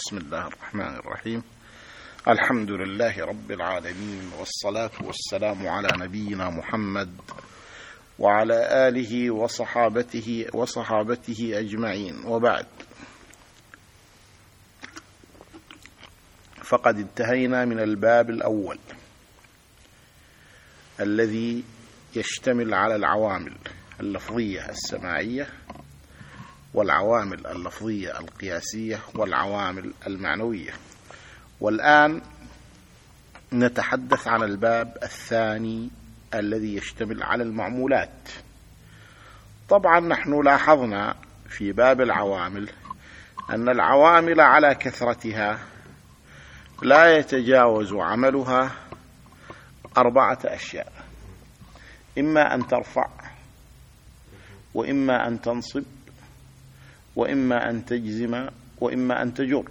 بسم الله الرحمن الرحيم. الحمد لله رب العالمين والصلاة والسلام على نبينا محمد وعلى آله وصحابته وصحابته أجمعين. وبعد. فقد انتهينا من الباب الأول الذي يشتمل على العوامل اللفظية السماعية والعوامل اللفظية القياسية والعوامل المعنوية. والآن نتحدث عن الباب الثاني الذي يشتمل على المعمولات. طبعا نحن لاحظنا في باب العوامل أن العوامل على كثرتها لا يتجاوز عملها أربعة أشياء. إما أن ترفع وإما أن تنصب وإما أن تجزم وإما أن تجر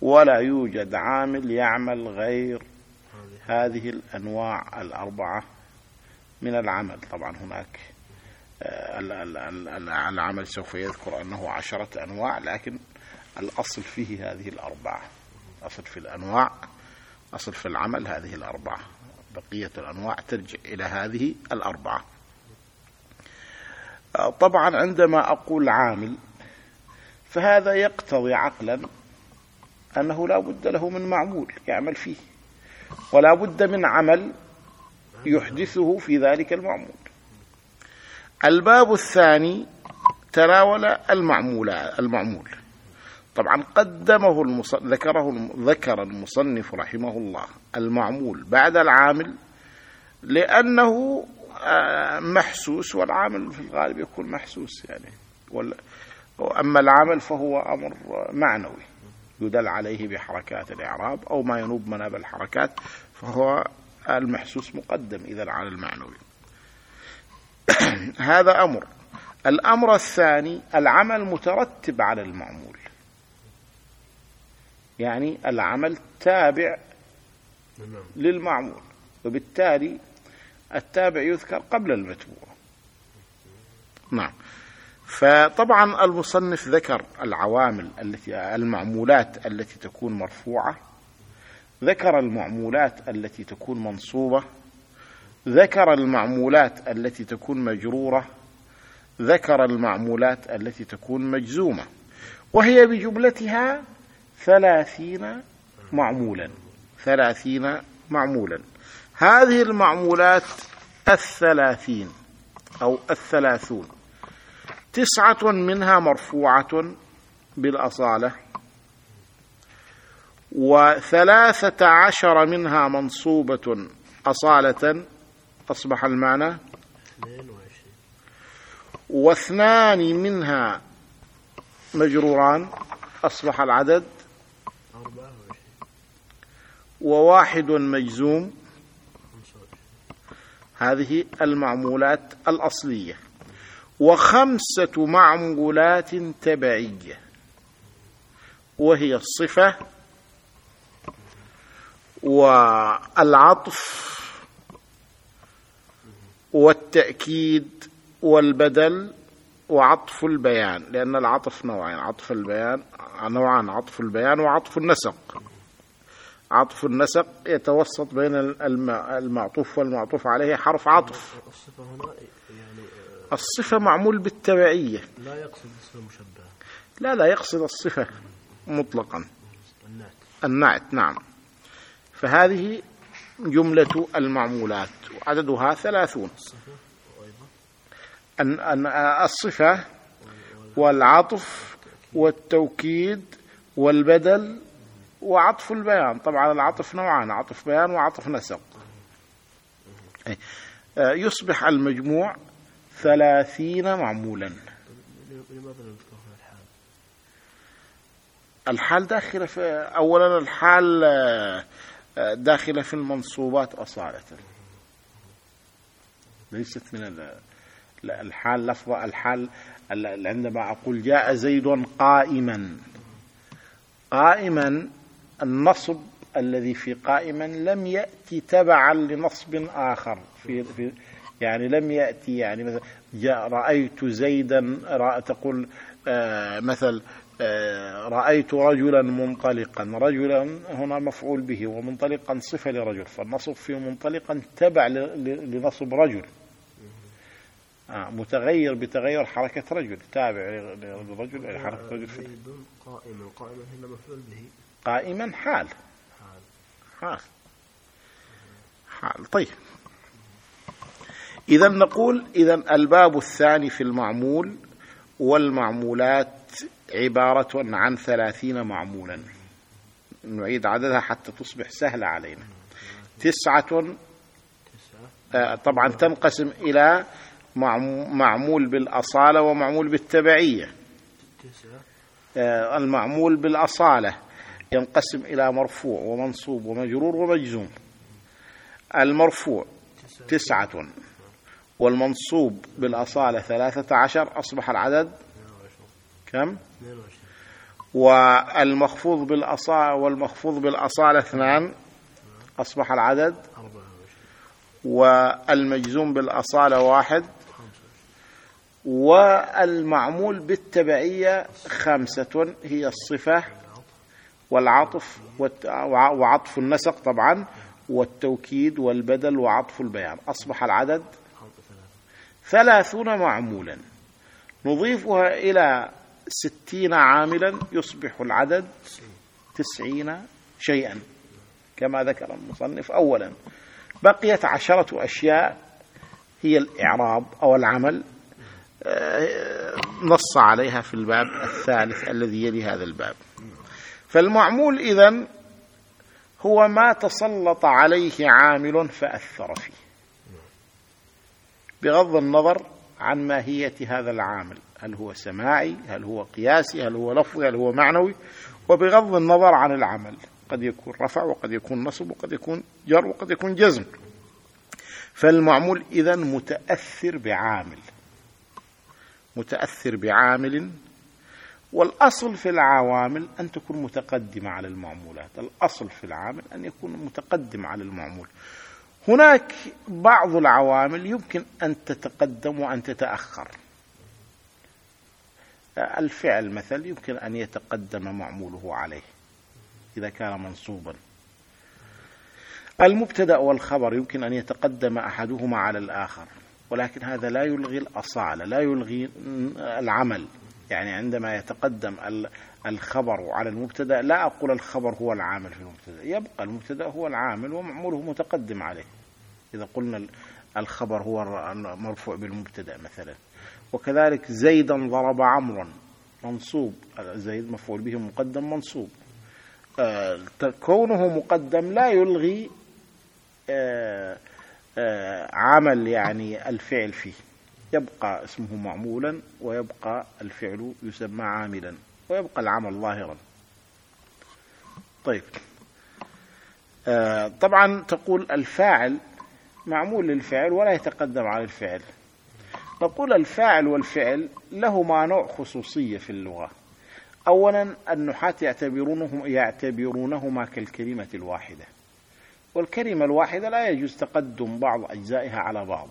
ولا يوجد عامل يعمل غير هذه الأنواع الأربعة من العمل. طبعا هناك آه، العمل سوف يذكر أنه عشرة أنواع لكن الأصل فيه هذه الأربعة. أصل في الأنواع أصل في العمل هذه الأربعة. بقية الأنواع ترجع إلى هذه الأربعة. طبعا عندما أقول عامل فهذا يقتضي عقلا أنه لا بد له من معمول يعمل فيه ولا بد من عمل يحدثه في ذلك المعمول. الباب الثاني تناول المعمول المعمول. طبعا قدمه ذكره ذكر المصنف رحمه الله المعمول بعد العامل لأنه محسوس والعامل في الغالب يكون محسوس يعني. أما العمل فهو أمر معنوي يدل عليه بحركات الإعراب أو ما ينوب مناب الحركات فهو المحسوس مقدم إذا على المعنوي. هذا أمر. الأمر الثاني العمل مترتب على المعمول. يعني العمل تابع للمعمول وبالتالي التابع يذكر قبل المتبوع. نعم. فطبعا المصنف ذكر العوامل التي المعمولات التي تكون مرفوعة ذكر المعمولات التي تكون منصوبة ذكر المعمولات التي تكون مجرورة ذكر المعمولات التي تكون مجزومة. وهي بجملتها ثلاثين معمولا. ثلاثين معمولا. هذه المعمولات الثلاثين أو الثلاثون. تسعة منها مرفوعة بالأصالة وثلاثة عشر منها منصوبة أصالة أصبح المعنى؟ واثنان منها مجروران أصبح العدد؟ وواحد مجزوم هذه المعمولات الأصلية. وخمسة معمولات تبعية. وهي الصفة والعطف والتأكيد والبدل وعطف البيان لأن العطف نوعين عطف البيان نوعان عطف البيان وعطف النسق. عطف النسق يتوسط بين المعطوف والمعطوف عليه حرف عطف. الصفة هنا يعني الصفة معمول بالتبعية. لا يقصد الصفة المشبهة لا لا يقصد الصفة مطلقا. النعت. النعت نعم. فهذه جملة المعمولات وعددها ثلاثون. الصفة والعطف والتوكيد والبدل وعطف البيان. طبعا العطف نوعان عطف بيان وعطف نسق. إيه. آه، يصبح المجموع ثلاثين معمولا. الحال داخلة في أولا الحال آه، داخلة في المنصوبات أصالة. ليست من الحال لفظة الحال عندما أقول جاء زيد قائما. قائما النصب الذي في قائما لم يأتي تبعا لنصب آخر. في, في يعني لم يأتي يعني مثلا جاء رأيت زيدا تقول آه مثل آه، رأيت رجلا منطلقا. رجلا هنا مفعول به ومنطلقا صفة لرجل. فالنصب في منطلقا تبع لنصب رجل. آه متغير بتغير حركة رجل تابع لرجل حركة رجل في قائما قائما هنا مفعول به. قائما حال. حال. حال. طيب. إذا نقول إذا الباب الثاني في المعمول والمعمولات عبارة عن ثلاثين معمولا. نعيد عددها حتى تصبح سهلة علينا. تسعة. آه، طبعا تنقسم إلى معمول بالأصالة ومعمول بالتبعية. آه، المعمول بالأصالة. ينقسم إلى مرفوع ومنصوب ومجرور ومجزوم. المرفوع تسعة والمنصوب بالأصالة ثلاثة عشر أصبح العدد كم؟ والمخفوض بالأصالة والمخفوض بالأصالة اثنان أصبح العدد والمجزوم بالأصالة واحد والمعمول بالتبعية خمسة هي الصفة والعطف وعطف النسق طبعا والتوكيد والبدل وعطف البيان. أصبح العدد ثلاثون معمولا. نضيفها إلى ستين عاملا يصبح العدد تسعين شيئا كما ذكر المصنف أولا. بقيت عشرة أشياء هي الإعراب أو العمل. آه، نص عليها في الباب الثالث الذي يلي هذا الباب. فالمعمول إذن هو ما تسلط عليه عامل فأثر فيه. بغض النظر عن ماهية هذا العامل. هل هو سماعي؟ هل هو قياسي؟ هل هو لفظي؟ هل هو معنوي؟ وبغض النظر عن العمل. قد يكون رفع وقد يكون نصب وقد يكون جر وقد يكون جزم. فالمعمول إذا متأثر بعامل. متأثر بعامل والأصل في العوامل أن تكون متقدمة على المعمولات. الأصل في العامل أن يكون متقدم على المعمول. هناك بعض العوامل يمكن أن تتقدم وأن تتأخر. الفعل مثل يمكن أن يتقدم معموله عليه إذا كان منصوبا. المبتدأ والخبر يمكن أن يتقدم أحدهما على الآخر ولكن هذا لا يلغي الأصالة لا يلغي العمل. يعني عندما يتقدم الخبر على المبتدأ لا أقول الخبر هو العامل في المبتدأ. يبقى المبتدأ هو العامل ومعموله متقدم عليه. إذا قلنا الخبر هو مرفوع بالمبتدأ مثلا. وكذلك زيدا ضرب عمرا منصوب. زيد مفعول به مقدم منصوب. آه، كونه مقدم لا يلغي آه، آه، عمل يعني الفعل فيه. يبقى اسمه معمولا ويبقى الفعل يسمى عاملا ويبقى العمل ظاهرا. طيب. طبعا تقول الفاعل معمول للفعل ولا يتقدم على الفعل. نقول الفاعل والفعل لهما نوع خصوصية في اللغة. أولا النحاة يعتبرونه يعتبرونهما كالكلمة الواحدة. والكلمة الواحدة لا يجوز تقدم بعض أجزائها على بعض.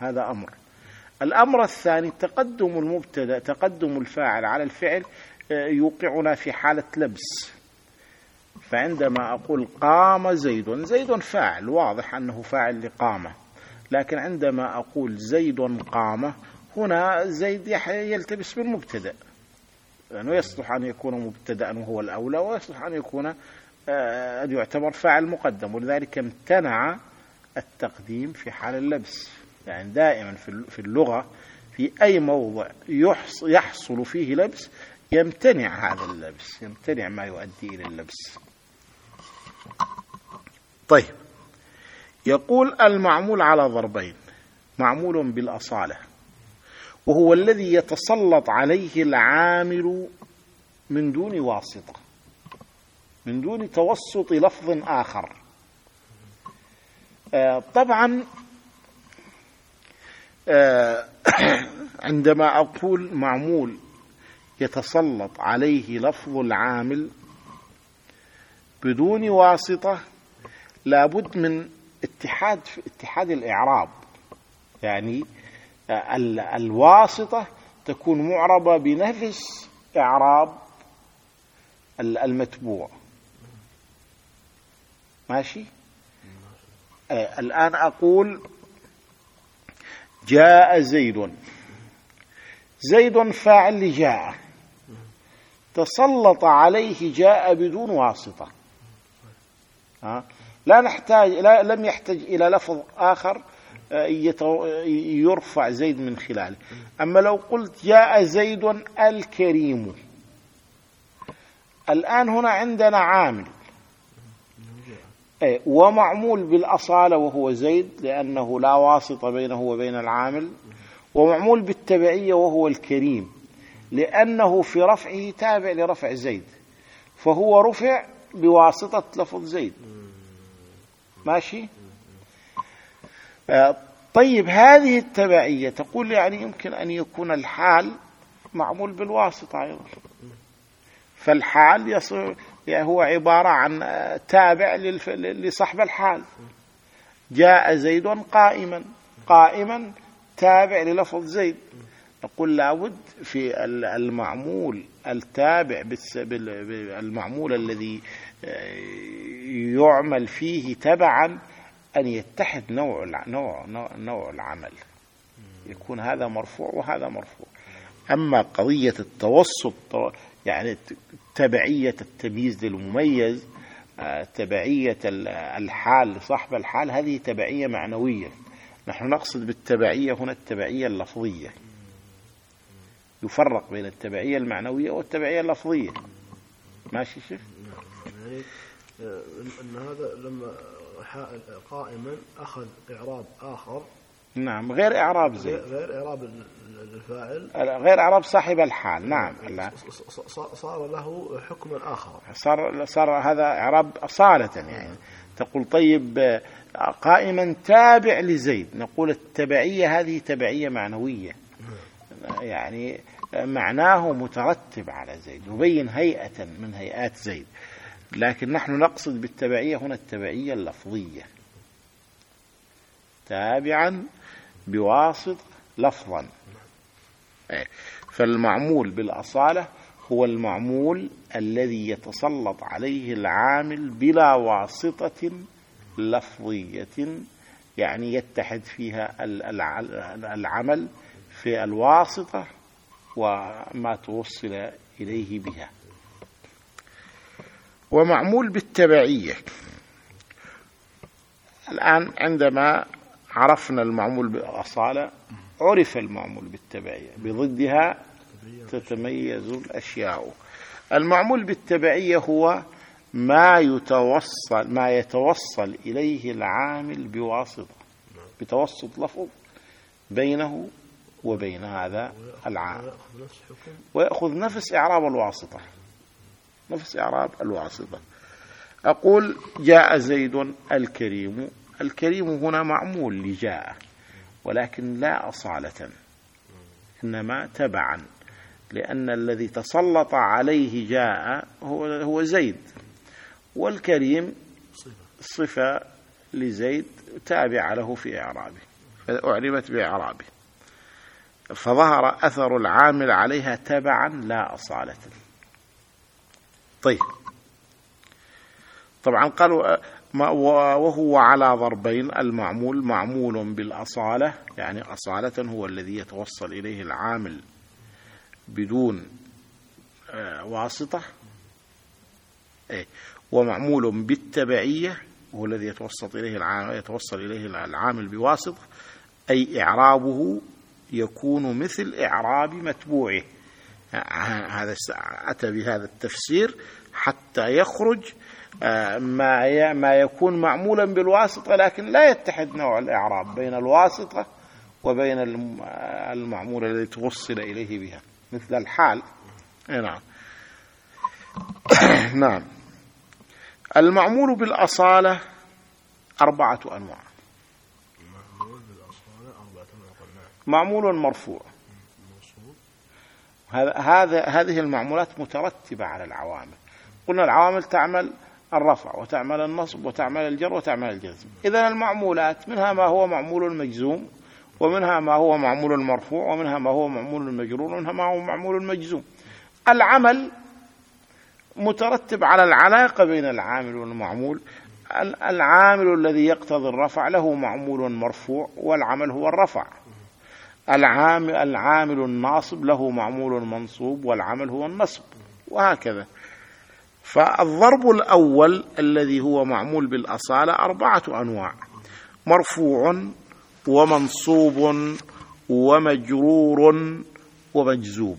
هذا أمر. الأمر الثاني تقدم المبتدأ تقدم الفاعل على الفعل آه، يوقعنا في حالة لبس. فعندما أقول قام زيد زيد فاعل واضح أنه فاعل لقامة لكن عندما أقول زيد قام هنا زيد يلتبس بالمبتدأ. لأنه يعني يصلح أن يكون مبتدأ وهو الأولى ويصلح أن يكون آه، أن يعتبر فاعل مقدم. ولذلك امتنع التقديم في حال اللبس. يعني دائما في اللغة في أي موضع يحصل فيه لبس يمتنع هذا اللبس يمتنع ما يؤدي إلى اللبس. طيب. يقول المعمول على ضربين معمول بالأصالة وهو الذي يتسلط عليه العامل من دون واسطة من دون توسط لفظ آخر. آه، طبعا عندما أقول معمول يتسلط عليه لفظ العامل بدون واسطة لابد من اتحاد اتحاد الإعراب. يعني الواسطة تكون معربة بنفس إعراب المتبوع. ماشي؟ آه الآن أقول جاء زيد. زيد فاعل لجاء. تسلط عليه جاء بدون واسطة. لا نحتاج لا لم يحتاج إلى لفظ آخر آه، يرفع زيد من خلاله. أما لو قلت جاء زيد الكريم. الآن هنا عندنا عامل. ومعمول بالأصالة وهو زيد لأنه لا واسطة بينه وبين العامل ومعمول بالتبعية وهو الكريم لأنه في رفعه تابع لرفع زيد فهو رفع بواسطة لفظ زيد. ماشي؟ آه، طيب هذه التبعية تقول يعني يمكن أن يكون الحال معمول بالواسطة أيضا. فالحال يصير يعني هو عبارة عن تابع لصاحب الحال. جاء زيد قائما. قائما تابع للفظ زيد. نقول لابد في المعمول التابع المعمول الذي آه، يعمل فيه تبعا أن يتحد نوع نوع نوع العمل. يكون هذا مرفوع وهذا مرفوع. أما قضية التوسط يعني تبعية التمييز للمميز آه، تبعية الحال لصاحب الحال هذه تبعية معنوية. نحن نقصد بالتبعية هنا التبعية اللفظية. يفرق بين التبعية المعنوية والتبعية اللفظية. ماشي شيخ؟ يعني آه، أن هذا لما قائما أخذ إعراب آخر. نعم غير إعراب زيد غير إعراب الفاعل. غير إعراب صاحب الحال. نعم صار له حكم آخر. صار صار هذا إعراب أصالة يعني. تقول طيب قائما تابع لزيد. نقول التبعية هذه تبعية معنوية. يعني معناه مترتب على زيد يبين هيئة من هيئات زيد. لكن نحن نقصد بالتبعية هنا التبعية اللفظية. تابعا بواسط لفظا. فالمعمول بالأصالة هو المعمول الذي يتسلط عليه العامل بلا واسطة لفظية يعني يتحد فيها العمل في الواسطة وما توصل إليه بها. ومعمول بالتبعية. الآن عندما عرفنا المعمول بالأصالة عرف المعمول بالتبعية. بضدها تتميز الأشياء. المعمول بالتبعية هو ما يتوصل ما يتوصل إليه العامل بواسطة. بتوسط لفظ بينه وبين هذا العامل ويأخذ نفس إعراب الواسطة. نفس إعراب الواسطة. أقول جاء زيد الكريم. الكريم هنا معمول لجاء. ولكن لا أصالة. إنما تبعا. لأن الذي تسلط عليه جاء هو هو زيد. والكريم صفة لزيد تابعة له في إعرابه فأعربت بإعرابه. فظهر أثر العامل عليها تبعا لا أصالة. طيب. طبعا قالوا وهو على ضربين المعمول معمول بالأصالة يعني أصالة هو الذي يتوصل إليه العامل بدون آه، واسطة. إيه، ومعمول بالتبعية وهو الذي يتوسط إليه العامل يتوصل إليه العامل بواسطة أي إعرابه يكون مثل إعراب متبوعه. هذا أتى بهذا التفسير حتى يخرج ما ما يكون معمولا بالواسطة لكن لا يتحد نوع الإعراب بين الواسطة وبين المعمول الذي توصل إليه بها مثل الحال. نعم. نعم. المعمول بالأصالة أربعة أنواع. معمول مرفوع. هذا هذه المعمولات مترتبة على العوامل. قلنا العوامل تعمل الرفع وتعمل النصب وتعمل الجر وتعمل الجزم. إذا المعمولات منها ما هو معمول مجزوم ومنها ما هو معمول مرفوع ومنها ما هو معمول مجرور ومنها ما هو معمول مجزوم. العمل مترتب على العلاقة بين العامل والمعمول. العامل الذي يقتضي الرفع له معمول مرفوع والعمل هو الرفع. العامل, العامل الناصب له معمول منصوب والعمل هو النصب وهكذا. فالضرب الأول الذي هو معمول بالأصالة أربعة أنواع مرفوع ومنصوب ومجرور ومجزوم.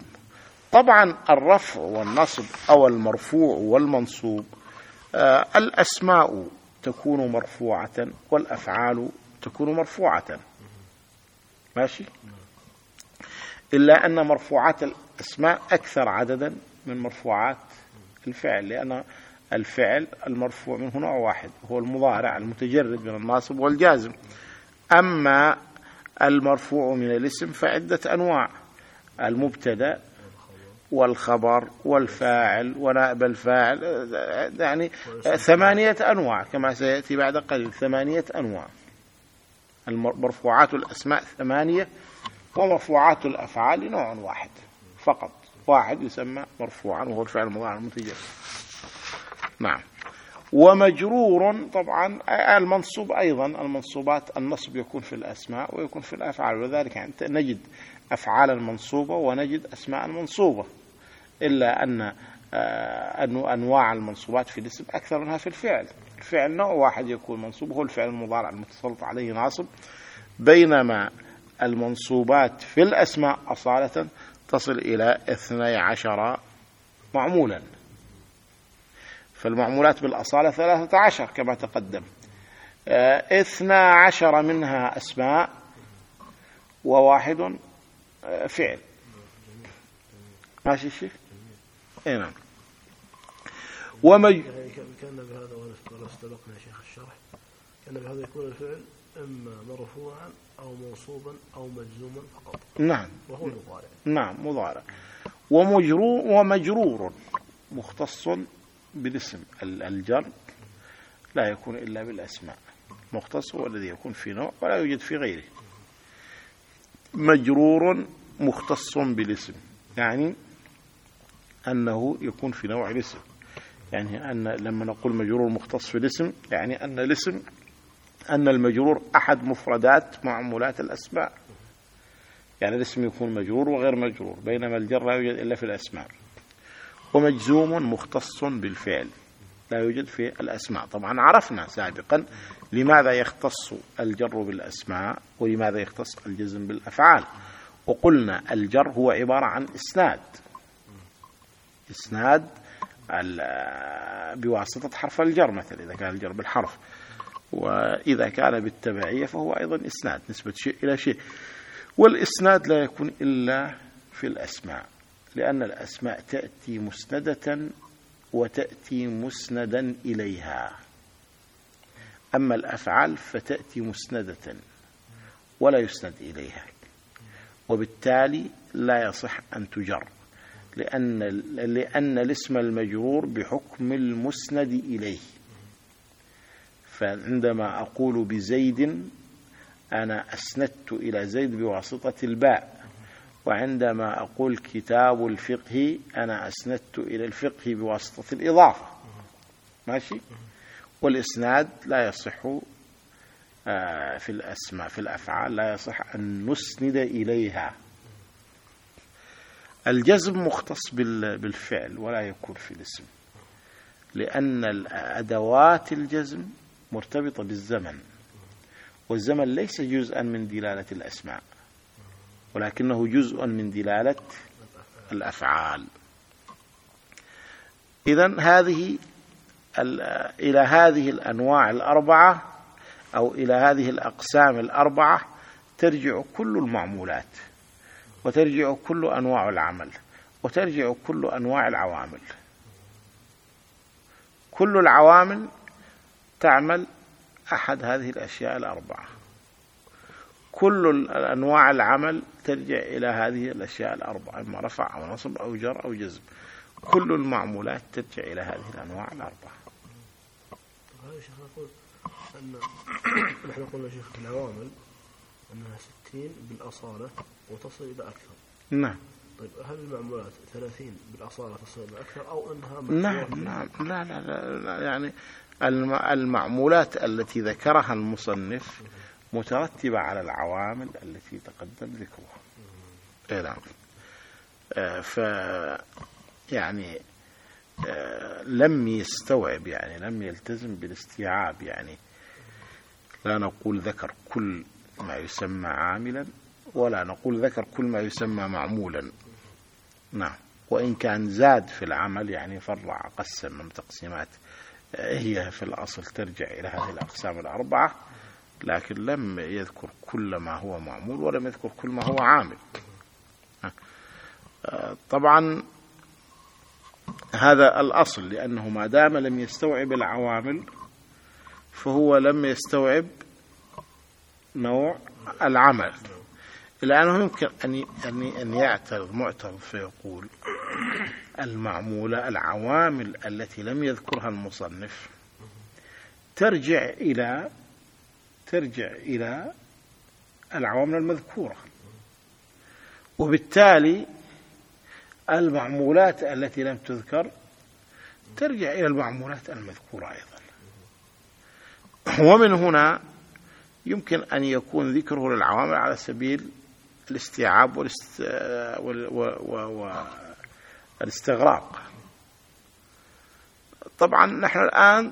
طبعا الرفع والنصب أو المرفوع والمنصوب آه الأسماء تكون مرفوعة والأفعال تكون مرفوعة. ماشي؟ إلا أن مرفوعات الأسماء أكثر عددا من مرفوعات الفعل لأن الفعل المرفوع منه نوع واحد هو المضارع المتجرد من الناصب والجازم. أما المرفوع من الاسم فعدة أنواع المبتدأ والخبر والفاعل ونائب الفاعل يعني ثمانية أنواع كما سيأتي بعد قليل ثمانية أنواع. المرفوعات الأسماء ثمانية ومرفوعات الأفعال نوع واحد فقط. واحد يسمى مرفوعا وهو الفعل المضارع المتجرد نعم. ومجرور طبعا المنصوب أيضا المنصوبات النصب يكون في الأسماء ويكون في الأفعال. وذلك يعني نجد أفعال المنصوبة ونجد أسماء المنصوبة إلا أن آه، أنواع المنصوبات في الاسم أكثر منها في الفعل. الفعل نوع واحد يكون منصوب هو الفعل المضارع المتسلط عليه ناصب. بينما المنصوبات في الأسماء أصالة تصل إلى اثني عشر معمولا. فالمعمولات بالأصالة ثلاثة عشر كما تقدم. آه، اثنا عشر منها أسماء وواحد آه، فعل. ماشي الشيخ إي نعم. ومج كان بهذا ولو استبقنا يا شيخ الشرح. كان بهذا يكون الفعل إما مرفوعا أو منصوبا أو مجزوما فقط. نعم. وهو المضارع. نعم مضارع. ومجرور ومجرور مختص بالاسم. الجر لا يكون إلا بالأسماء. مختص هو الذي يكون في نوع ولا يوجد في غيره. مجرور مختص بالاسم. يعني أنه يكون في نوع الاسم. يعني أن لما نقول مجرور مختص في الاسم يعني أن الاسم أن المجرور أحد مفردات معمولات الأسماء. يعني الاسم يكون مجرور وغير مجرور بينما الجر لا يوجد إلا في الأسماء. ومجزوم مختص بالفعل لا يوجد في الأسماء. طبعا عرفنا سابقا لماذا يختص الجر بالأسماء ولماذا يختص الجزم بالأفعال. وقلنا الجر هو عبارة عن إسناد. إسناد بواسطة حرف الجر مثلا إذا كان الجر بالحرف. وإذا كان بالتبعية فهو أيضا إسناد نسبة شيء إلى شيء. والإسناد لا يكون إلا في الأسماء لأن الأسماء تأتي مسندة وتأتي مسندا إليها. أما الأفعال فتأتي مسندة ولا يسند إليها. وبالتالي لا يصح أن تجر لأن, لأن الاسم المجرور بحكم المسند إليه. فعندما أقول بزيد أنا أسندت إلى زيد بواسطة الباء. وعندما أقول كتاب الفقه أنا أسندت إلى الفقه بواسطة الإضافة. ماشي؟ والإسناد لا يصح آه، في الأسماء في الأفعال لا يصح أن نسند إليها. الجزم مختص بالفعل ولا يكون في الاسم. لأن أدوات الجزم مرتبطة بالزمن. والزمن ليس جزءا من دلالة الأسماء ولكنه جزء من دلالة الأفعال. إذا هذه إلى هذه الأنواع الأربعة أو إلى هذه الأقسام الأربعة ترجع كل المعمولات وترجع كل أنواع العمل وترجع كل أنواع العوامل. كل العوامل تعمل أحد هذه الأشياء الأربعة. كل أنواع العمل ترجع إلى هذه الأشياء الأربعة إما رفع أو نصب أو جر أو جزم. كل المعمولات ترجع إلى هذه الأنواع الأربعة. هذا شيخ نقول أن نحن قلنا شيخ العوامل أنها ستين بالأصالة وتصل إلى أكثر. نعم. طيب هل المعمولات 30 بالأصالة تصير أكثر أو أنها نعم نعم لا لا, لا, لا يعني المعمولات التي ذكرها المصنف مترتبة على العوامل التي تقدم ذكرها. إيه نعم ف يعني آه، لم يستوعب يعني لم يلتزم بالاستيعاب يعني لا نقول ذكر كل ما يسمى عاملا ولا نقول ذكر كل ما يسمى معمولا. نعم. وإن كان زاد في العمل يعني فرع قسم من تقسيمات هي في الأصل ترجع إلى هذه الأقسام الأربعة لكن لم يذكر كل ما هو معمول ولم يذكر كل ما هو عامل. طبعا هذا الأصل لأنه ما دام لم يستوعب العوامل فهو لم يستوعب نوع العمل. أنه يمكن أن أن يعترض معترض فيقول المعمولة العوامل التي لم يذكرها المصنف ترجع إلى ترجع إلى العوامل المذكورة. وبالتالي المعمولات التي لم تذكر ترجع إلى المعمولات المذكورة أيضا. ومن هنا يمكن أن يكون ذكره للعوامل على سبيل الاستيعاب والاست... والاستغراق طبعا نحن الآن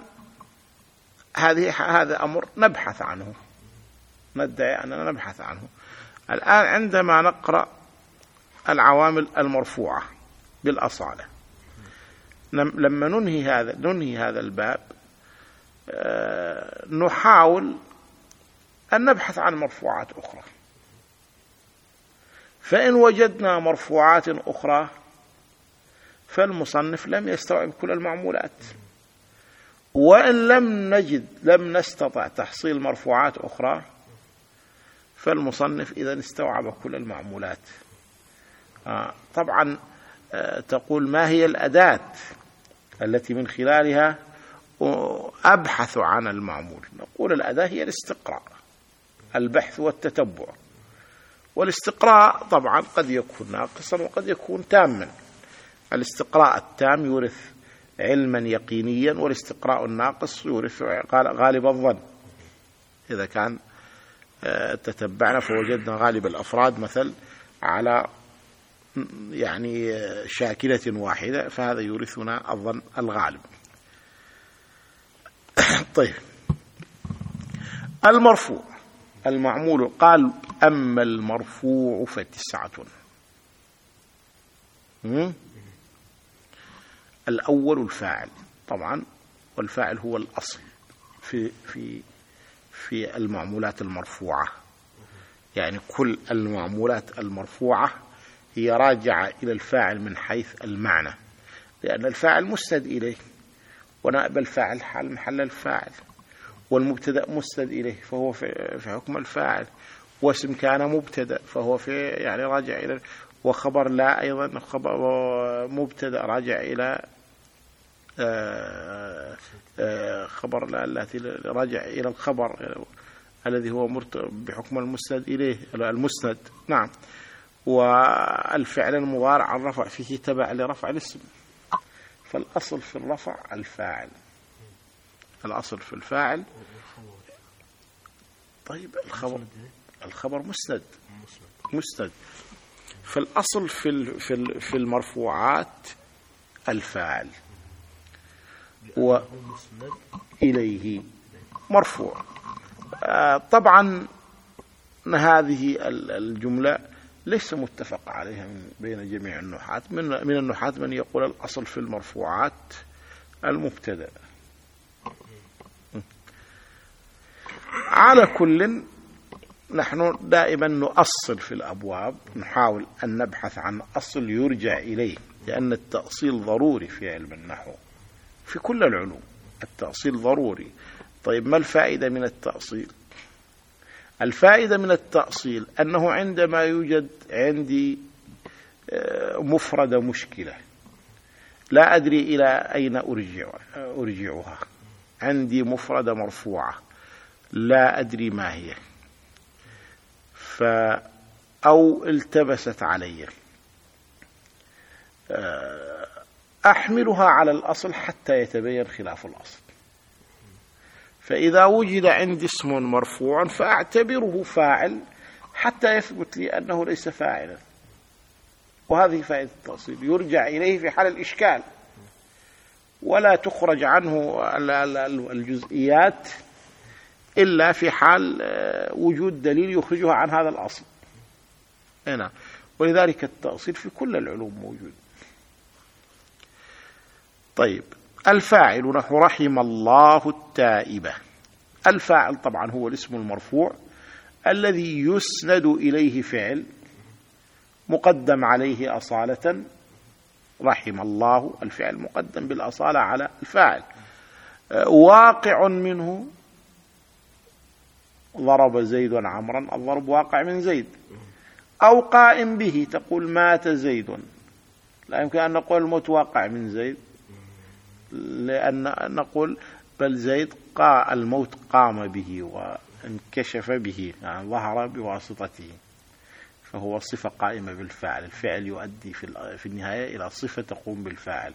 هذه هذا أمر نبحث عنه. ندعي أننا نبحث عنه. الآن عندما نقرأ العوامل المرفوعة بالأصالة لما ننهي هذا ننهي هذا الباب آه، نحاول أن نبحث عن مرفوعات أخرى. فإن وجدنا مرفوعات أخرى فالمصنف لم يستوعب كل المعمولات. وإن لم نجد لم نستطع تحصيل مرفوعات أخرى فالمصنف إذا استوعب كل المعمولات. آه طبعا آه تقول ما هي الأداة التي من خلالها أبحث عن المعمول؟ نقول الأداة هي الاستقراء البحث والتتبع. والاستقراء طبعا قد يكون ناقصا وقد يكون تاما. الاستقراء التام يورث علما يقينيا والاستقراء الناقص يورث غالب الظن. إذا كان آه، تتبعنا فوجدنا غالب الأفراد مثل على يعني آه، شاكلة واحدة فهذا يورثنا الظن الغالب. طيب. المرفوع. المعمول قال أما المرفوع فتسعة. الأول الفاعل. طبعا والفاعل هو الأصل في في في المعمولات المرفوعة. يعني كل المعمولات المرفوعة هي راجعة إلى الفاعل من حيث المعنى. لأن الفاعل مسند إليه. ونائب الفاعل حال محل الفاعل. والمبتدأ مسند إليه فهو في حكم الفاعل. واسم كان مبتدأ فهو في يعني راجع إلى وخبر لا أيضا خبر مبتدأ راجع إلى خبر لا التي راجع إلى الخبر الذي هو بحكم المسند إليه المسند. نعم. والفعل المضارع الرفع فيه تبع لرفع الاسم. فالأصل في الرفع الفاعل. الأصل في الفاعل. طيب الخبر الخبر مسند. مسند. فالأصل في في المرفوعات الفاعل. و إليه. مرفوع. آه، طبعا هذه الجملة ليس متفق عليها من بين جميع النحاة من من النحاة من يقول الأصل في المرفوعات المبتدأ. على كل نحن دائما نؤصل في الأبواب نحاول أن نبحث عن أصل يرجع إليه لأن التأصيل ضروري في علم النحو. في كل العلوم. التأصيل ضروري. طيب ما الفائدة من التأصيل؟ الفائدة من التأصيل أنه عندما يوجد عندي آه، مفردة مشكلة لا أدري إلى أين أرجع أرجعها. عندي مفردة مرفوعة لا أدري ما هي. ف أو التبست علي. آه، أحملها على الأصل حتى يتبين خلاف الأصل. فإذا وجد عندي اسم مرفوع فأعتبره فاعل حتى يثبت لي أنه ليس فاعلا. وهذه فائدة التأصيل يرجع إليه في حال الإشكال. ولا تخرج عنه الجزئيات إلا في حال آه، وجود دليل يخرجها عن هذا الأصل. هنا ولذلك التأصيل في كل العلوم موجود. طيب الفاعل نحو رحم الله التائبة. الفاعل طبعا هو الاسم المرفوع الذي يسند إليه فعل مقدم عليه أصالة. رحم الله الفعل مقدم بالأصالة على الفاعل. واقع منه ضرب زيد عمرا الضرب واقع من زيد. أو قائم به تقول مات زيد لا يمكن أن نقول الموت واقع من زيد. لأن نقول بل زيد قا الموت قام به وانكشف به يعني ظهر بواسطته فهو صفة قائمة بالفعل الفعل يؤدي في النهاية إلى صفة تقوم بالفاعل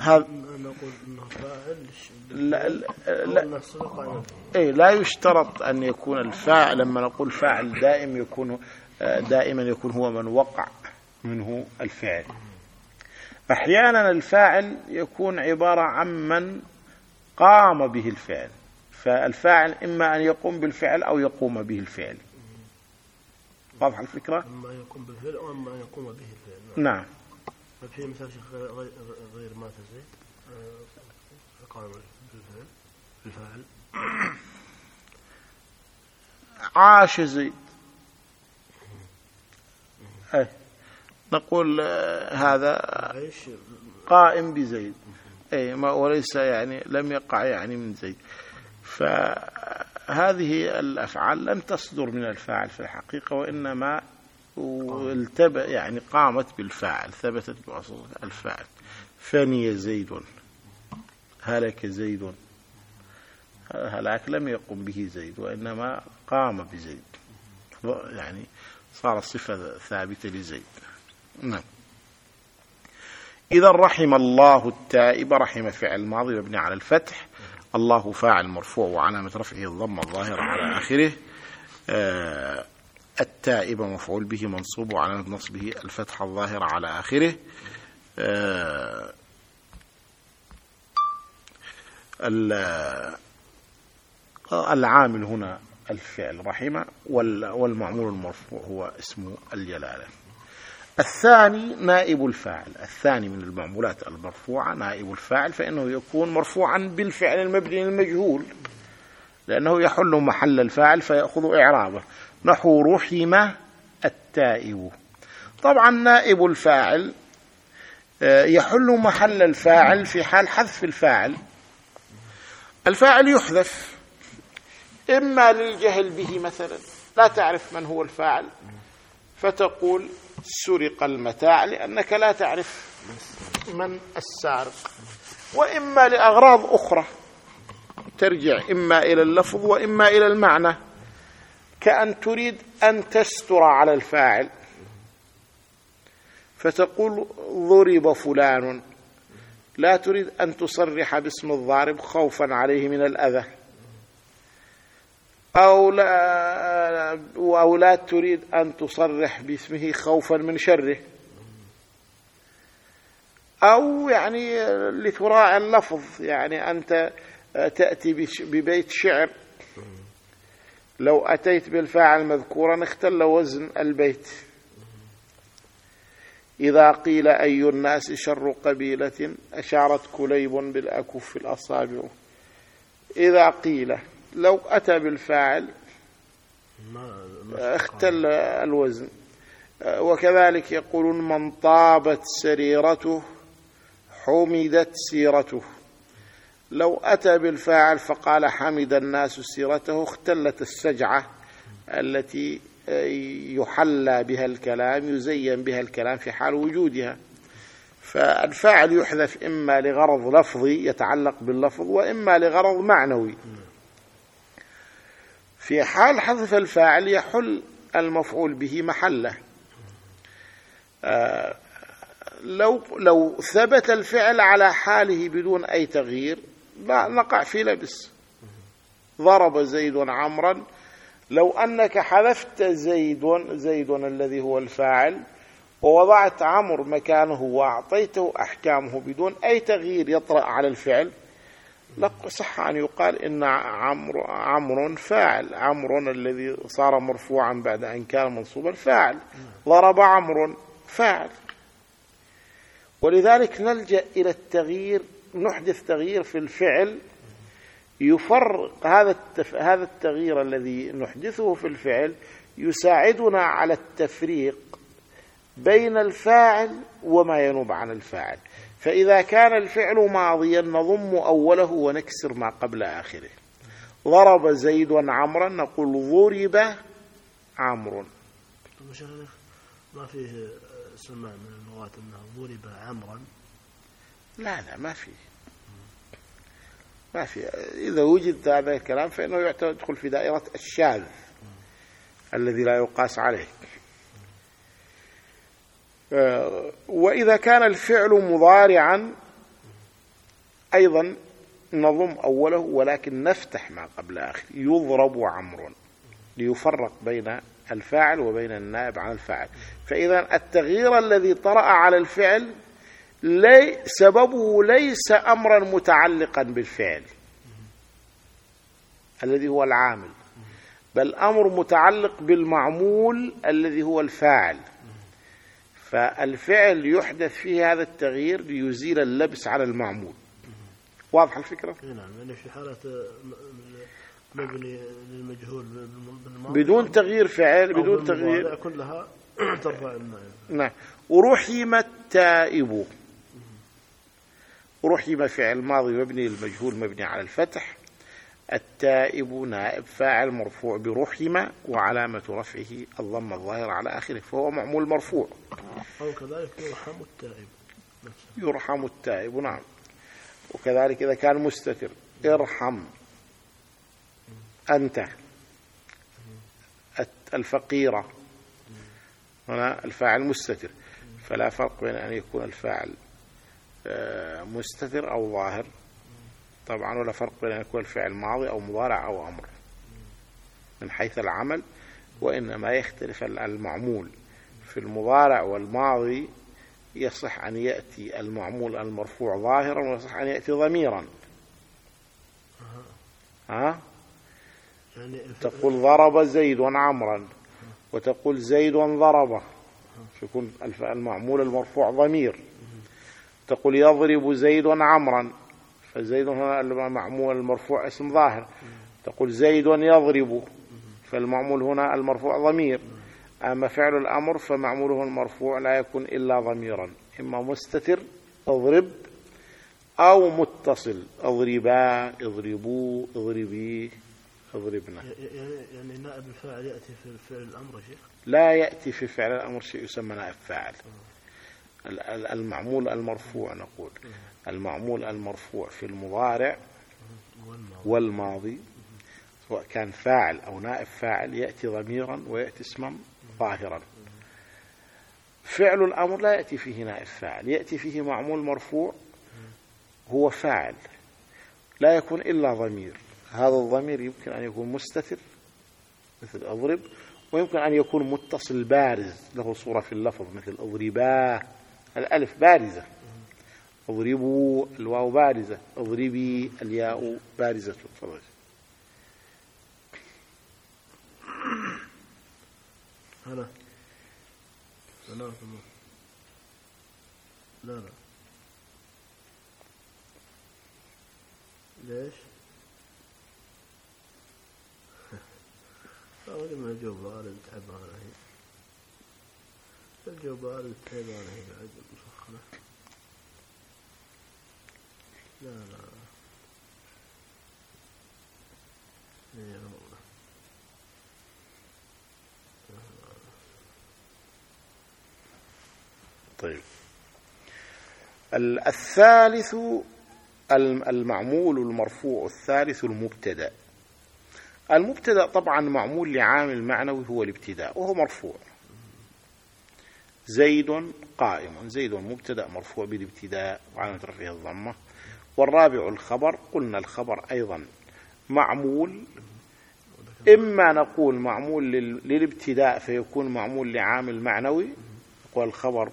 هذا نقول إنه فاعل لا لا اي لا يشترط أن يكون الفاعل لما نقول فاعل دائم يكون دائما يكون هو من وقع منه الفعل. أحيانا الفاعل يكون عبارة عن من قام به الفعل. فالفاعل إما أن يقوم بالفعل أو يقوم به الفعل. واضح الفكرة؟ أما يقوم بالفعل أو أما يقوم به الفعل. نعم, نعم. في مثال شيخ غير مات زيد قام بالفعل. بالفاعل عاش زيد أي نقول آه، هذا قائم بزيد. أي ما وليس يعني لم يقع يعني من زيد. فهذه الأفعال لم تصدر من الفاعل في الحقيقة وإنما والتبع يعني قامت بالفاعل ثبتت بواسطة الفاعل. فني زيد هلك زيد هلاك لم يقم به زيد وإنما قام بزيد. يعني صار صفة ثابتة لزيد. نعم. إذا رحم الله التائب رحم فعل ماضي مبني على الفتح. الله فاعل مرفوع وعلامة رفعه الضم الظاهرة على آخره. آه التائب مفعول به منصوب وعلامة نصبه الفتحة الظاهرة على آخره. آه، العامل هنا الفعل رحمة والمعمول المرفوع هو اسم الجلالة. الثاني نائب الفاعل. الثاني من المعمولات المرفوعة نائب الفاعل فإنه يكون مرفوعا بالفعل المبني المجهول. لأنه يحل محل الفاعل فيأخذ إعرابه. نحو رحم التائب. طبعا نائب الفاعل آه، يحل محل الفاعل في حال حذف الفاعل. الفاعل يحذف. إما للجهل به مثلا. لا تعرف من هو الفاعل. فتقول سرق المتاع لأنك لا تعرف من السارق. وإما لأغراض أخرى. ترجع إما إلى اللفظ وإما إلى المعنى. كأن تريد أن تستر على الفاعل. فتقول ضرب فلان. لا تريد أن تصرح باسم الضارب خوفا عليه من الأذى. أو لا, أو لا تريد أن تصرح باسمه خوفا من شره. أو يعني لتراعي اللفظ يعني أنت تأتي ببيت شعر. لو أتيت بالفاعل مذكورا اختل وزن البيت. إذا قيل أي الناس شر قبيلة أشارت كليب بالأكف الأصابع. إذا قيل لو أتى بالفاعل اختل الوزن. وكذلك يقولون من طابت سريرته حمدت سيرته. لو أتى بالفاعل فقال حمد الناس سيرته اختلت السجعة التي يحلى بها الكلام يزين بها الكلام في حال وجودها. فالفاعل يحذف إما لغرض لفظي يتعلق باللفظ وإما لغرض معنوي. في حال حذف الفاعل يحل المفعول به محله. آه، لو لو ثبت الفعل على حاله بدون أي تغيير لا نقع في لبس. ضرب زيد عمرا. لو أنك حذفت زيد زيد الذي هو الفاعل ووضعت عمر مكانه وأعطيته أحكامه بدون أي تغيير يطرأ على الفعل صح أن يقال إن عمرو عمر فاعل. عمر الذي صار مرفوعا بعد أن كان منصوبا فاعل. ضرب عمر فاعل. ولذلك نلجأ إلى التغيير نحدث تغيير في الفعل. يفرق هذا هذا التغيير الذي نحدثه في الفعل يساعدنا على التفريق بين الفاعل وما ينوب عن الفاعل. فإذا كان الفعل ماضيا نضم أوله ونكسر ما قبل آخره. ضرب زيد عمرا نقول ضرب عمرو. ما فيه سمع من اللغات أنه ضرب عمرا؟ لا لا ما فيه. ما في إذا وجد هذا الكلام فإنه يدخل في دائرة الشاذ الذي لا يقاس عليه وإذا كان الفعل مضارعا أيضا نضم أوله ولكن نفتح ما قبل آخر. يضرب عمر ليفرق بين الفاعل وبين النائب عن الفاعل. فإذا التغيير الذي طرأ على الفعل لي سببه ليس أمرا متعلقا بالفعل الذي هو العامل بل أمر متعلق بالمعمول الذي هو الفاعل. فالفعل يحدث فيه هذا التغيير ليزيل اللبس على المعمول. واضح الفكرة؟ نعم يعني في حالة مبني للمجهول بدون تغيير فعل بدون تغيير. كلها ترفع نعم. ورحم التائب. رحم فعل ماضي مبني للمجهول مبني على الفتح. التائب نائب فاعل مرفوع برحم وعلامة رفعه الضم الظاهر على آخره فهو معمول مرفوع. أو كذلك يرحم التائب. يرحم التائب نعم. وكذلك إذا كان مستتر ارحم. أنت. الفقيرة هنا الفاعل مستتر. فلا فرق بين أن يكون الفاعل آه، مستتر أو ظاهر. طبعا ولا فرق بين أن يكون الفعل ماضي أو مضارع أو أمر. من حيث العمل وإنما يختلف المعمول. في المضارع والماضي يصح أن يأتي المعمول المرفوع ظاهرا ويصح أن يأتي ضميرا. ها؟ يعني تقول ضرب زيد عمرا وتقول زيد ضربه. يكون المعمول المرفوع ضمير. تقول يضرب زيد عمرا. فزيد هنا المعمول المرفوع اسم ظاهر. تقول زيد يضرب فالمعمول هنا المرفوع ضمير. أما فعل الأمر فمعموله المرفوع لا يكون إلا ضميرا. إما مستتر أضرب أو متصل. أضربا اضربوا اضربي اضربنا. يعني, يعني نائب الفاعل يأتي في فعل الأمر شيء لا يأتي في فعل الأمر شيء يسمى نائب فاعل. المعمول المرفوع نقول. المعمول المرفوع في المضارع والماضي سواء كان فاعل أو نائب فاعل يأتي ضميرا ويأتي اسما ظاهرا. فعل الأمر لا يأتي فيه نائب فاعل يأتي فيه معمول مرفوع هو فاعل لا يكون إلا ضمير. هذا الضمير يمكن أن يكون مستتر مثل أضرب ويمكن أن يكون متصل بارز له صورة في اللفظ مثل أضرباه. الألف بارزة. اضربوا الواو بارزة. اضربي الياء بارزة. تفضل هلا لا لا. ليش؟ أول ما جوال تعبانة هي الجوال تعبانة هي بعد لا لا طيب. الثالث المعمول المرفوع الثالث المبتدأ. المبتدأ طبعا معمول لعامل معنوي هو الابتداء وهو مرفوع. زيد قائم. زيد مبتدأ مرفوع بالابتداء وعلامة رفعه الضمة. والرابع الخبر قلنا الخبر أيضا معمول. إما نقول معمول للابتداء فيكون معمول لعامل معنوي والخبر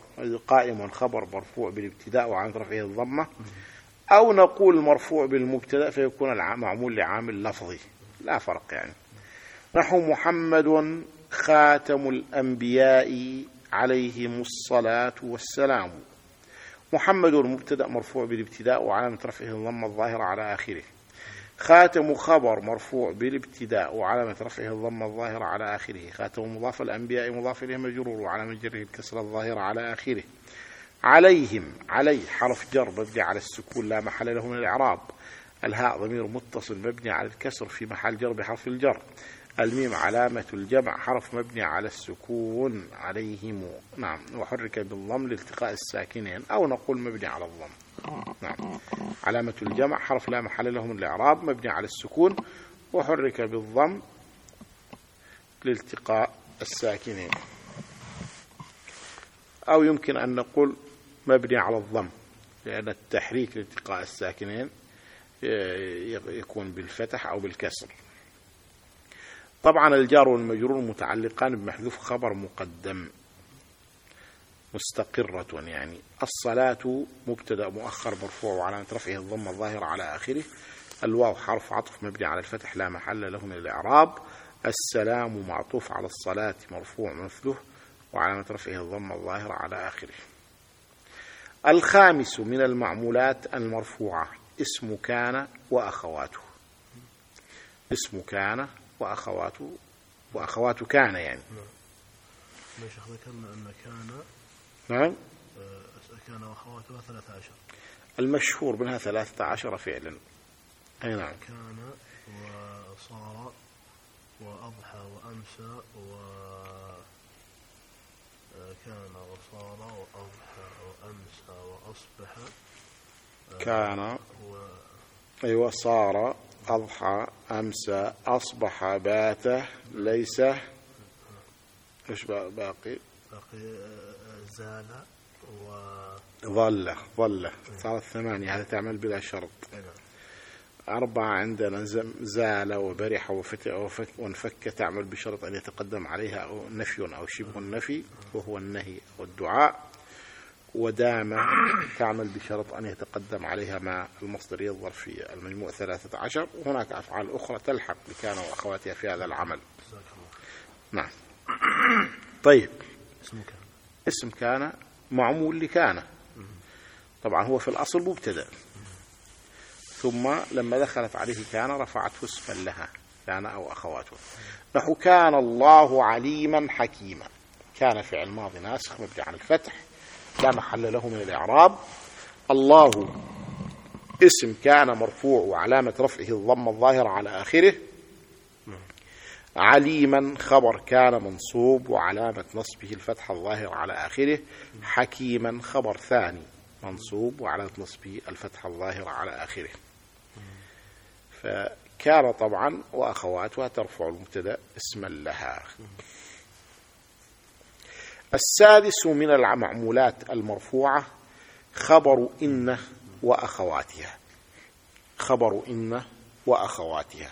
قائم خبر مرفوع بالابتداء وعن رفعه الضمة. أو نقول مرفوع بالمبتدأ فيكون معمول لعامل لفظي. لا فرق يعني. نحو محمد خاتم الأنبياء عليهم الصلاة والسلام. محمد المبتدأ مرفوع بالابتداء وعلامة رفعه الضمة الظاهرة على آخره. خاتم خبر مرفوع بالابتداء وعلامة رفعه الضمة الظاهرة على آخره. خاتم مضاف الأنبياء مضاف إليه مجرور وعلامة جره الكسرة الظاهرة على آخره. عليهم علي حرف جر مبني على السكون لا محل له من الإعراب. الهاء ضمير متصل مبني على الكسر في محل جر بحرف الجر. الميم علامة الجمع حرف مبني على السكون عليهم. نعم وحرك بالضم لالتقاء الساكنين أو نقول مبني على الضم. نعم. علامة الجمع حرف لا محل له من الإعراب مبني على السكون وحرك بالضم لالتقاء الساكنين. أو يمكن أن نقول مبني على الضم لأن التحريك لالتقاء الساكنين يكون بالفتح أو بالكسر. طبعا الجار والمجرور متعلقان بمحذوف خبر مقدم. مستقرة يعني. الصلاة مبتدأ مؤخر مرفوع وعلامة رفعه الضمة الظاهرة على آخره. الواو حرف عطف مبني على الفتح لا محل له من الإعراب. السلام معطوف على الصلاة مرفوع مثله وعلامة رفعه الضمة الظاهرة على آخره. الخامس من المعمولات المرفوعة اسم كان وأخواته. اسم كان وأخواته وأخوات كان يعني. نعم. شيخ ذكرنا أن كان نعم؟ آه، كان وأخواتها ثلاثة عشر. المشهور منها ثلاثة عشر فعلا. أي نعم. كان وصار وأضحى وأمسى و آه، كان وصار وأضحى وأمسى وأصبح آه، كان و... أيوة صار أضحى أمسى أصبح بات ليس إيش باقي؟ باقي زال و ظل ظل. صارت ثمانية هذا تعمل بلا شرط. أربعة عندنا زال وبرح وفك وانفك تعمل بشرط أن يتقدم عليها أو نفي أو شبه النفي وهو النهي والدعاء. ودام تعمل بشرط أن يتقدم عليها ما المصدر يظهر في المجموع ثلاثة عشر وهناك أفعال أخرى تلحق بكان وأخواتها في هذا العمل. نعم. طيب. اسم كان. اسم كان معمول لكان طبعا هو في الأصل مبتدأ. ثم لما دخلت عليه كان رفعته اسما لها كان أو أخواته. نحو كان الله عليما حكيما. كان فعل ماضي ناسخ مبني على الفتح. لا محل له من الإعراب. الله اسم كان مرفوع وعلامة رفعه الضم الظاهرة على آخره. عليما خبر كان منصوب وعلامة نصبه الفتحة الظاهرة على آخره. حكيما خبر ثاني منصوب وعلامة نصبه الفتحة الظاهرة على آخره. فكان طبعا وأخواتها ترفع المبتدأ اسما لها. السادس من المعمولات المرفوعة خبر إن وأخواتها. خبر إن وأخواتها.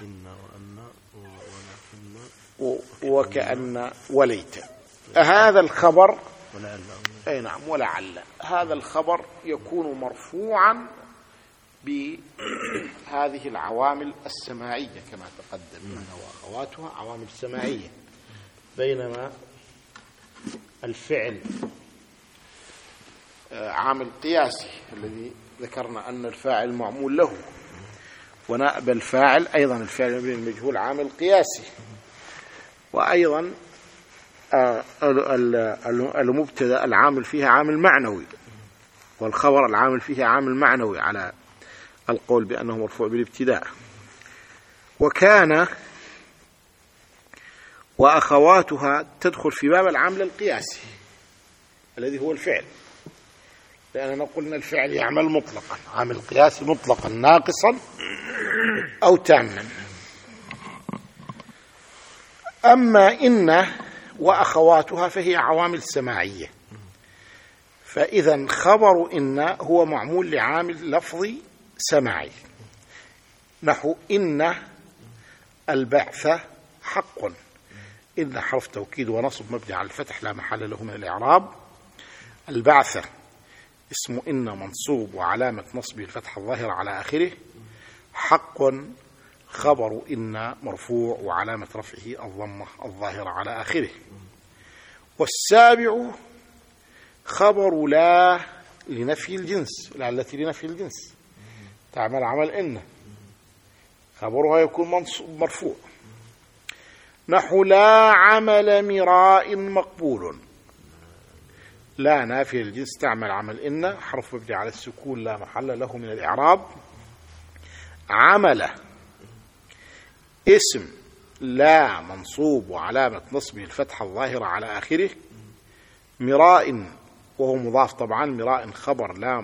وكأن وليت. هذا الخبر أي نعم ولعل. هذا الخبر يكون مرفوعا بهذه العوامل السماعية كما تقدم. إن وأخواتها عوامل سماعية. بينما الفعل آه، عامل قياسي الذي ذكرنا أن الفاعل معمول له. ونائب الفاعل أيضا الفعل المبني المجهول عامل قياسي وأيضا آه، المبتدأ العامل فيها عامل معنوي والخبر العامل فيها عامل معنوي على القول بأنه مرفوع بالابتداء. وكان وأخواتها تدخل في باب العامل القياسي الذي هو الفعل. لأننا قلنا الفعل يعمل مطلقا عامل قياسي مطلقا ناقصا أو تاما. أما إن وأخواتها فهي عوامل سماعية. فإذا خبر إن هو معمول لعامل لفظي سماعي. نحو إن البعث حق. إن حرف توكيد ونصب مبني على الفتح لا محل له من الإعراب. البعث اسم إن منصوب وعلامة نصبه الفتحة الظاهرة على آخره. حق خبر إن مرفوع وعلامة رفعه الضمة الظاهرة على آخره. والسابع خبر لا لنفي الجنس لا التي لنفي الجنس. تعمل عمل إن. خبرها يكون منصوب مرفوع. نحو لا عمل مراء مقبول. لا نافية الجنس تعمل عمل. إن حرف مبني على السكون لا محل له من الإعراب. عمل. اسم لا منصوب وعلامة نصبه الفتحة الظاهرة على آخره. مراء وهو مضاف طبعا. مراء خبر لا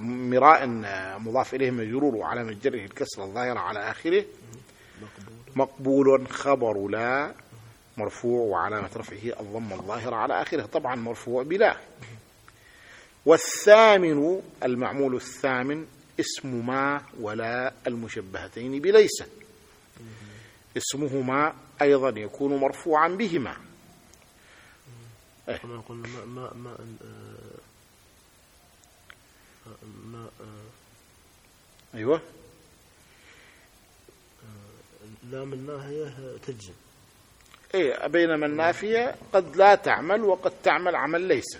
مراء مضاف إليه مجرور وعلامة جره الكسر الظاهرة على آخره. مقبول خبر لا مرفوع وعلامة رفعه الضم الظاهرة على آخره. طبعا مرفوع بلا. والثامن المعمول الثامن اسم ما ولا المشبهتين بليس. اسمهما أيضا يكون مرفوعا بهما. إيه؟ كما قلنا ما ما ما ما أيوة. لا من ناهية تجزم. إيه بينما النافية قد لا تعمل وقد تعمل عمل ليس.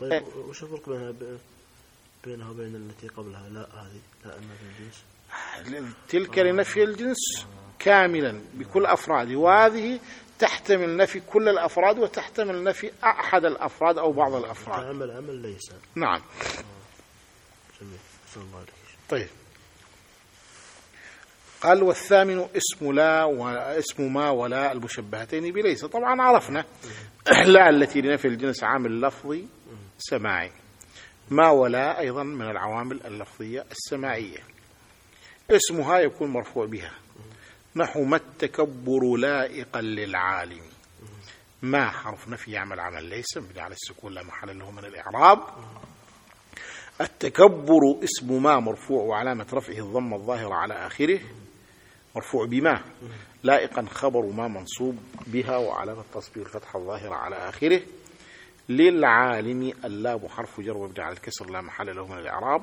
طيب إيه؟ وش الفرق بينها بينها وبين التي قبلها؟ لا هذه لا الجنس. تلك لنفي الجنس كاملا بكل أفراده وهذه تحتمل نفي كل الأفراد وتحتمل نفي أحد الأفراد أو بعض الأفراد. تعمل عمل ليس. نعم. جميل. الله عليك طيب. قال والثامن اسم لا واسم ما ولا المشبهتين بليس. طبعا عرفنا لا التي لنفي الجنس عامل لفظي سماعي. ما ولا أيضا من العوامل اللفظية السماعية. اسمها يكون مرفوع بها. نحو ما التكبر لائقا للعالم. ما حرف نفي يعمل عمل ليس. مبني على السكون لا محل له من الإعراب. التكبر اسم ما مرفوع وعلامة رفعه الضم الظاهرة على آخره. مرفوع بما لائقا خبر ما منصوب بها وعلامة تصبير الفتحة الظاهرة على آخره. للعالم اللام حرف جر مبني على الكسر لا محل له من الإعراب.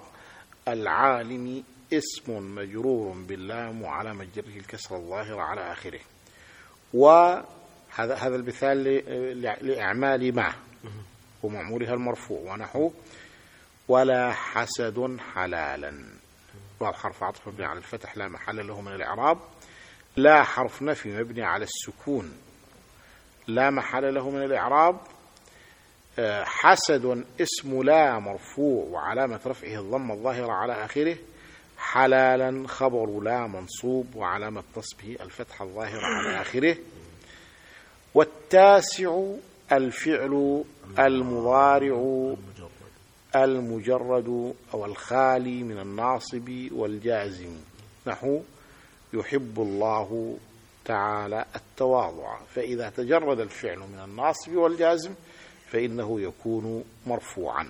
العالم اسم مجرور باللام وعلامة جره الكسر الظاهرة على آخره. وهذا هذا المثال لإعمال ما. ومعمولها المرفوع ونحو. ولا حسد حلالا. واو حرف عطف مبني على الفتح لا محل له من الإعراب. لا حرف نفي مبني على السكون. لا محل له من الإعراب. حسد اسم لا مرفوع وعلامة رفعه الضم الظاهرة على آخره. حلالا خبر لا منصوب وعلامة نصبه الفتحة الظاهرة على آخره. والتاسع الفعل المضارع. المجرد أو الخالي من الناصب والجازم. نحو يحب الله تعالى التواضع. فإذا تجرد الفعل من الناصب والجازم فإنه يكون مرفوعا.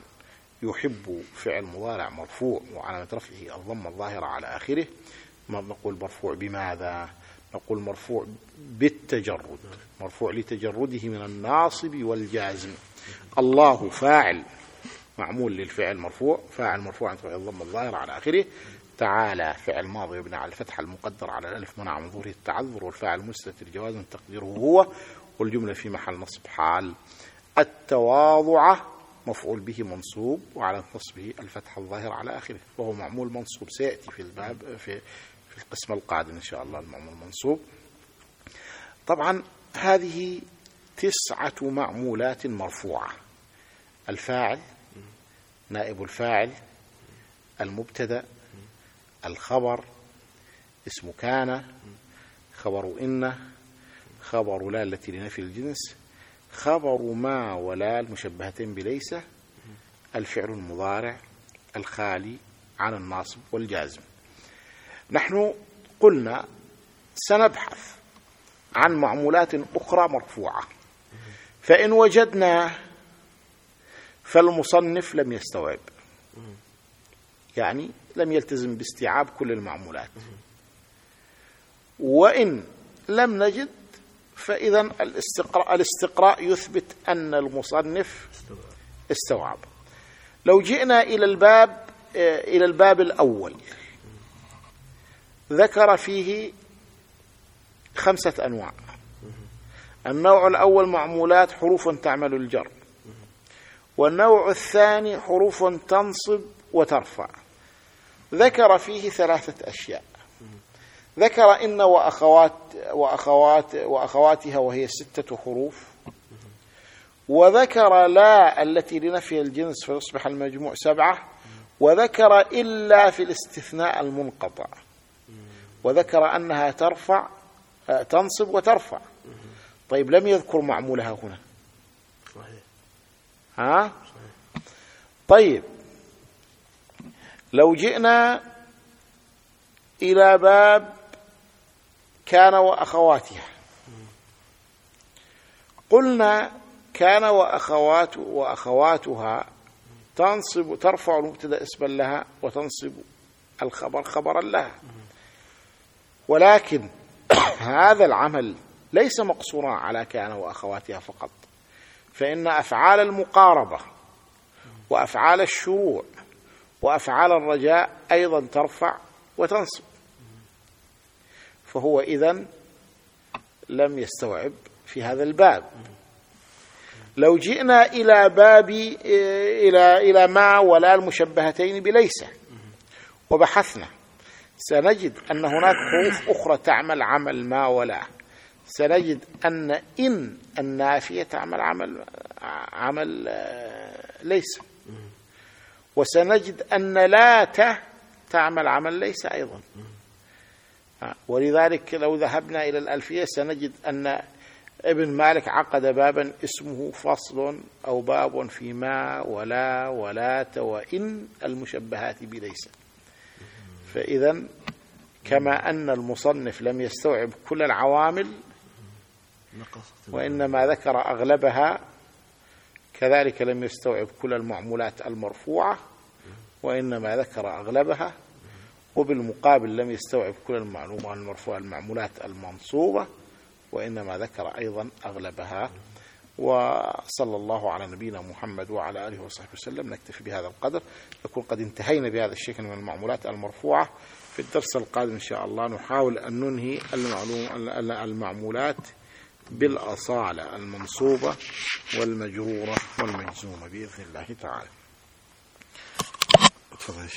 يحب فعل مضارع مرفوع وعلامة رفعه الضمة الظاهرة على آخره. ما نقول مرفوع بماذا؟ نقول مرفوع بالتجرد. مرفوع لتجرده من الناصب والجازم. الله فاعل. معمول للفعل مرفوع فاعل مرفوع عن الضمة الظاهرة على آخره. تعالى فعل ماضي يبنى على الفتحة المقدر على الألف منع من ظهوره التعذر والفاعل مستتر جوازا تقديره هو والجملة في محل نصب حال. التواضع مفعول به منصوب وعلى نصبه الفتحة الظاهرة على آخره. وهو معمول منصوب سيأتي في الباب في في القسم القادم إن شاء الله المعمول منصوب. طبعا هذه تسعة معمولات مرفوعة. الفاعل نائب الفاعل المبتدأ الخبر اسم كان خبر إن خبر لا التي لنفي الجنس خبر ما ولا المشبهتين بليس الفعل المضارع الخالي عن الناصب والجازم. نحن قلنا سنبحث عن معمولات أخرى مرفوعة فإن وجدنا فالمصنف لم يستوعب. يعني لم يلتزم باستيعاب كل المعمولات. وإن لم نجد فإذا الاستقراء, الاستقراء يثبت أن المصنف استوعب. لو جئنا إلى الباب إلى الباب الأول ذكر فيه خمسة أنواع. النوع الأول معمولات حروف تعمل الجر. والنوع الثاني حروف تنصب وترفع. ذكر فيه ثلاثة أشياء. ذكر إن وأخوات وأخوات وأخواتها وهي ستة حروف. وذكر لا التي لنفي الجنس فيصبح المجموع سبعة. وذكر إلا في الاستثناء المنقطع. وذكر أنها ترفع تنصب وترفع. طيب لم يذكر معمولها هنا. ها؟ طيب. لو جئنا إلى باب كان وأخواتها. قلنا كان وأخوات وأخواتها تنصب ترفع المبتدأ اسما لها وتنصب الخبر خبرا لها. ولكن هذا العمل ليس مقصورا على كان وأخواتها فقط. فإن أفعال المقاربة وأفعال الشروع وأفعال الرجاء أيضا ترفع وتنصب. فهو إذن لم يستوعب في هذا الباب. لو جئنا إلى باب إلى إلى ما ولا المشبهتين بليس وبحثنا سنجد أن هناك حروف أخرى تعمل عمل ما ولا. سنجد أن إن النافية تعمل عمل عمل ليس. وسنجد أن لا تعمل عمل ليس أيضا. ولذلك لو ذهبنا إلى الألفية سنجد أن ابن مالك عقد بابا اسمه فصل أو باب في ما ولا ولات وإن المشبهات بليس. فإذا كما أن المصنف لم يستوعب كل العوامل وإنما ذكر أغلبها كذلك لم يستوعب كل المعمولات المرفوعة وإنما ذكر أغلبها وبالمقابل لم يستوعب كل المعلومات المرفوعة المعمولات المنصوبة وإنما ذكر أيضا أغلبها. وصلى الله على نبينا محمد وعلى آله وصحبه وسلم. نكتفي بهذا القدر. نكون قد انتهينا بهذا الشكل من المعمولات المرفوعة. في الدرس القادم إن شاء الله نحاول أن ننهي المعمولات بالأصالة المنصوبة والمجرورة والمجزومة بإذن الله تعالى. تفضل